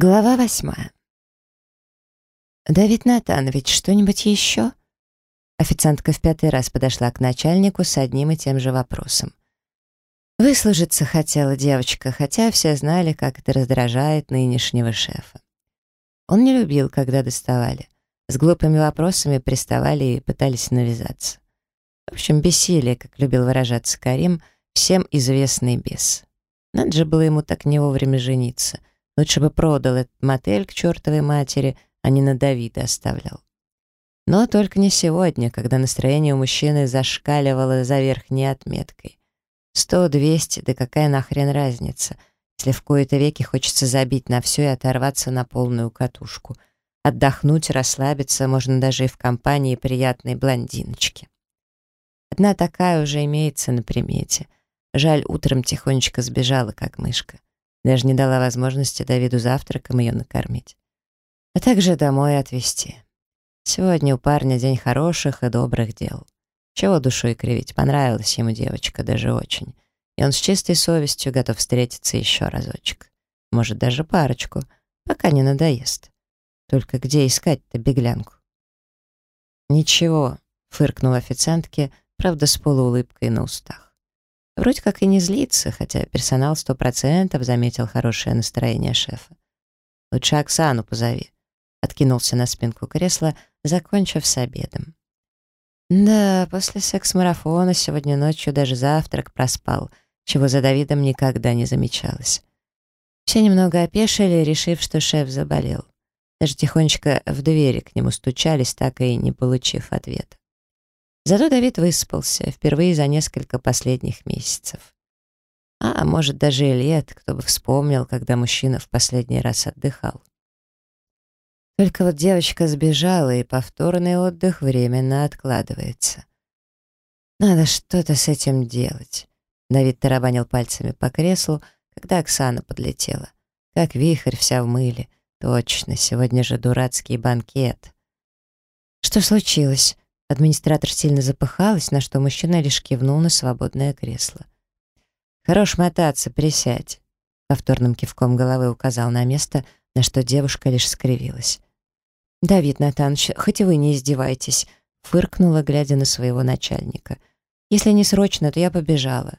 Глава восьмая. «Давид Натанович, что-нибудь еще?» Официантка в пятый раз подошла к начальнику с одним и тем же вопросом. Выслужиться хотела девочка, хотя все знали, как это раздражает нынешнего шефа. Он не любил, когда доставали. С глупыми вопросами приставали и пытались навязаться. В общем, бессилие, как любил выражаться Карим, всем известный бес. Надо же было ему так не вовремя жениться — Лучше бы продал этот мотель к чертовой матери, а не на Давида оставлял. Но только не сегодня, когда настроение у мужчины зашкаливало за верхней отметкой. Сто, двести, да какая нахрен разница, если в кои-то веки хочется забить на все и оторваться на полную катушку. Отдохнуть, расслабиться можно даже и в компании приятной блондиночки. Одна такая уже имеется на примете. Жаль, утром тихонечко сбежала, как мышка. Даже не дала возможности Давиду завтраком ее накормить. А также домой отвезти. Сегодня у парня день хороших и добрых дел. Чего душой кривить, понравилась ему девочка, даже очень. И он с чистой совестью готов встретиться еще разочек. Может, даже парочку, пока не надоест. Только где искать-то беглянку? «Ничего», — фыркнул официантке, правда, с полуулыбкой на устах. Вроде как и не злится, хотя персонал сто процентов заметил хорошее настроение шефа. «Лучше Оксану позови», — откинулся на спинку кресла, закончив с обедом. Да, после секс-марафона сегодня ночью даже завтрак проспал, чего за Давидом никогда не замечалось. Все немного опешили, решив, что шеф заболел. Даже тихонечко в двери к нему стучались, так и не получив ответа. Зато Давид выспался впервые за несколько последних месяцев. А может, даже и лет, кто бы вспомнил, когда мужчина в последний раз отдыхал. Только вот девочка сбежала, и повторный отдых временно откладывается. Надо что-то с этим делать. Давид тарабанил пальцами по креслу, когда Оксана подлетела. Как вихрь вся в мыле. Точно, сегодня же дурацкий банкет. Что случилось? Администратор сильно запыхалась, на что мужчина лишь кивнул на свободное кресло. «Хорош мотаться, присядь», — повторным кивком головы указал на место, на что девушка лишь скривилась. «Давид Натанович, хоть и вы не издевайтесь», — фыркнула, глядя на своего начальника. «Если не срочно, то я побежала.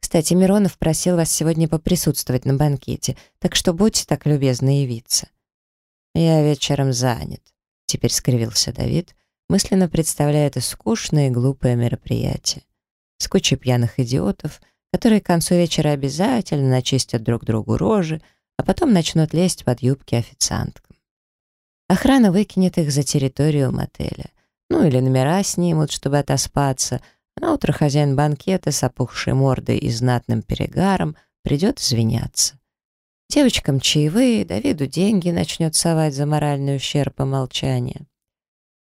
Кстати, Миронов просил вас сегодня поприсутствовать на банкете, так что будьте так любезны явиться». «Я вечером занят», — теперь скривился Давид, мысленно представляя это скучное и глупое мероприятие. С кучей пьяных идиотов, которые к концу вечера обязательно начистят друг другу рожи, а потом начнут лезть под юбки официанткам. Охрана выкинет их за территорию мотеля. Ну или номера снимут, чтобы отоспаться, а на утро хозяин банкета с опухшей мордой и знатным перегаром придет извиняться. Девочкам чаевые, Давиду деньги начнет совать за моральный ущерб и молчание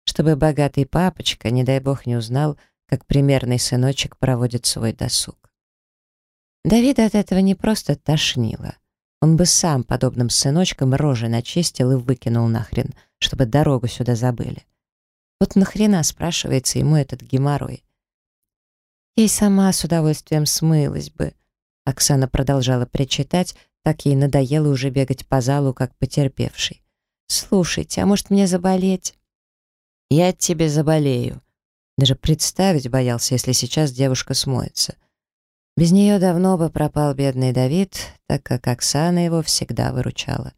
чтобы богатый папочка, не дай бог, не узнал, как примерный сыночек проводит свой досуг. Давида от этого не просто тошнило. Он бы сам подобным сыночком рожи начистил и выкинул нахрен, чтобы дорогу сюда забыли. Вот нахрена, спрашивается ему этот геморрой. Ей сама с удовольствием смылась бы. Оксана продолжала причитать, так ей надоело уже бегать по залу, как потерпевший. «Слушайте, а может мне заболеть?» «Я от тебя заболею». Даже представить боялся, если сейчас девушка смоется. Без нее давно бы пропал бедный Давид, так как Оксана его всегда выручала.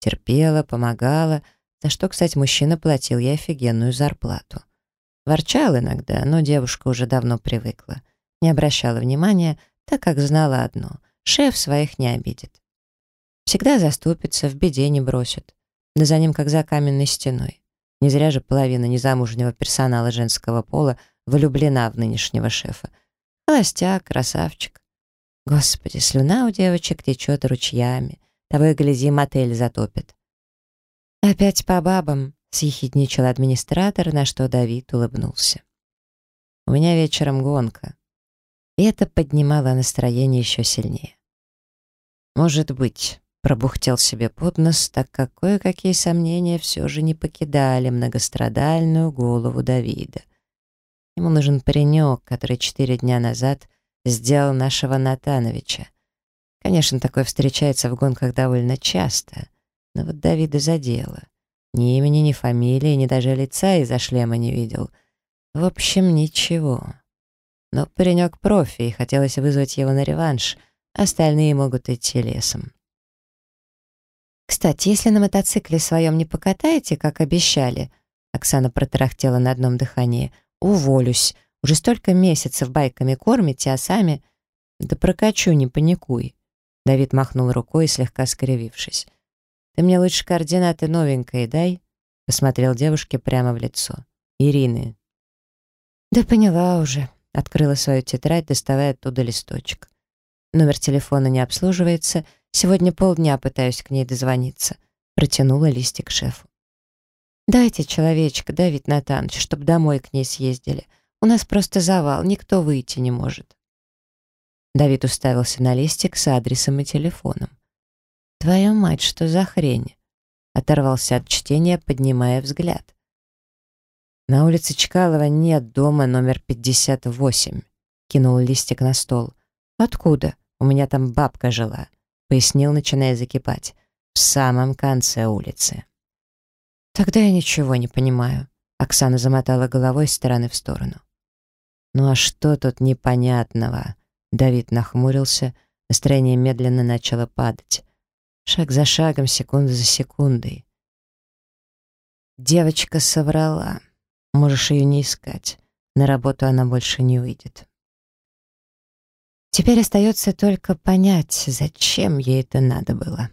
Терпела, помогала, за что, кстати, мужчина платил ей офигенную зарплату. Ворчал иногда, но девушка уже давно привыкла. Не обращала внимания, так как знала одно — шеф своих не обидит. Всегда заступится, в беде не бросит. Да за ним, как за каменной стеной. Не зря же половина незамужнего персонала женского пола влюблена в нынешнего шефа. Холостяк, красавчик. Господи, слюна у девочек течет ручьями. Того и гляди, мотель затопит. Опять по бабам, съехидничал администратор, на что Давид улыбнулся. У меня вечером гонка. И это поднимало настроение еще сильнее. Может быть, Пробухтел себе под нос, так как кое-какие сомнения все же не покидали многострадальную голову Давида. Ему нужен паренек, который четыре дня назад сделал нашего Натановича. Конечно, такое встречается в гонках довольно часто. Но вот Давида задело. Ни имени, ни фамилии, ни даже лица из-за шлема не видел. В общем, ничего. Но паренек профи, и хотелось вызвать его на реванш. Остальные могут идти лесом. «Кстати, если на мотоцикле своем не покатаете, как обещали», Оксана протарахтела на одном дыхании, «уволюсь. Уже столько месяцев байками кормите, а сами...» «Да прокачу, не паникуй». Давид махнул рукой, слегка скривившись. «Ты мне лучше координаты новенькой дай», — посмотрел девушке прямо в лицо. «Ирины». «Да поняла уже», — открыла свою тетрадь, доставая оттуда листочек. «Номер телефона не обслуживается, сегодня полдня пытаюсь к ней дозвониться», — протянула листик шефу. «Дайте, человечка, Давид Натанович, чтоб домой к ней съездили. У нас просто завал, никто выйти не может». Давид уставился на листик с адресом и телефоном. «Твою мать, что за хрень?» Оторвался от чтения, поднимая взгляд. «На улице Чкалова нет дома номер 58», кинул листик на стол. «Откуда? У меня там бабка жила», пояснил, начиная закипать. «В самом конце улицы». «Тогда я ничего не понимаю», Оксана замотала головой с стороны в сторону. «Ну а что тут непонятного?» Давид нахмурился, настроение медленно начало падать. Шаг за шагом, секунда за секундой. Девочка соврала. Можешь ее не искать. На работу она больше не выйдет. Теперь остается только понять, зачем ей это надо было.